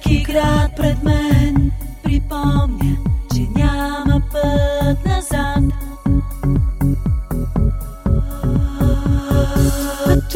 всеки град пред мен припомня, че няма път назад. А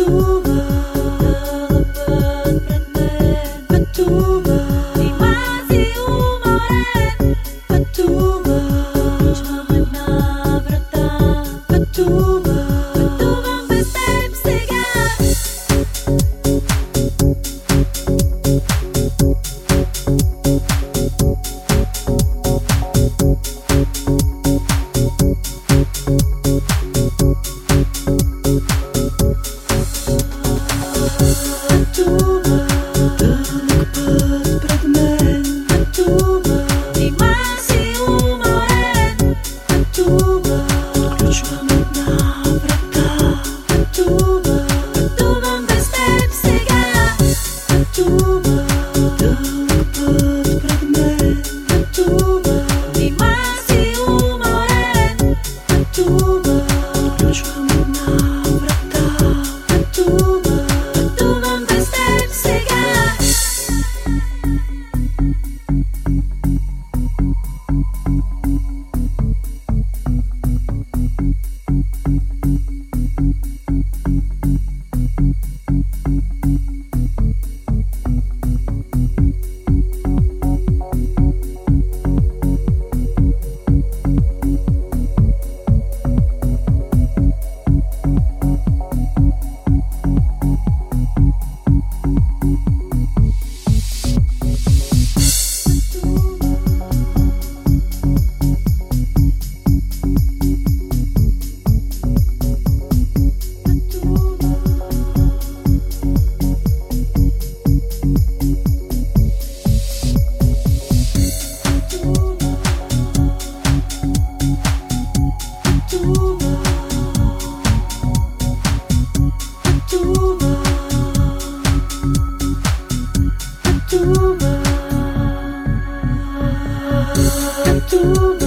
you.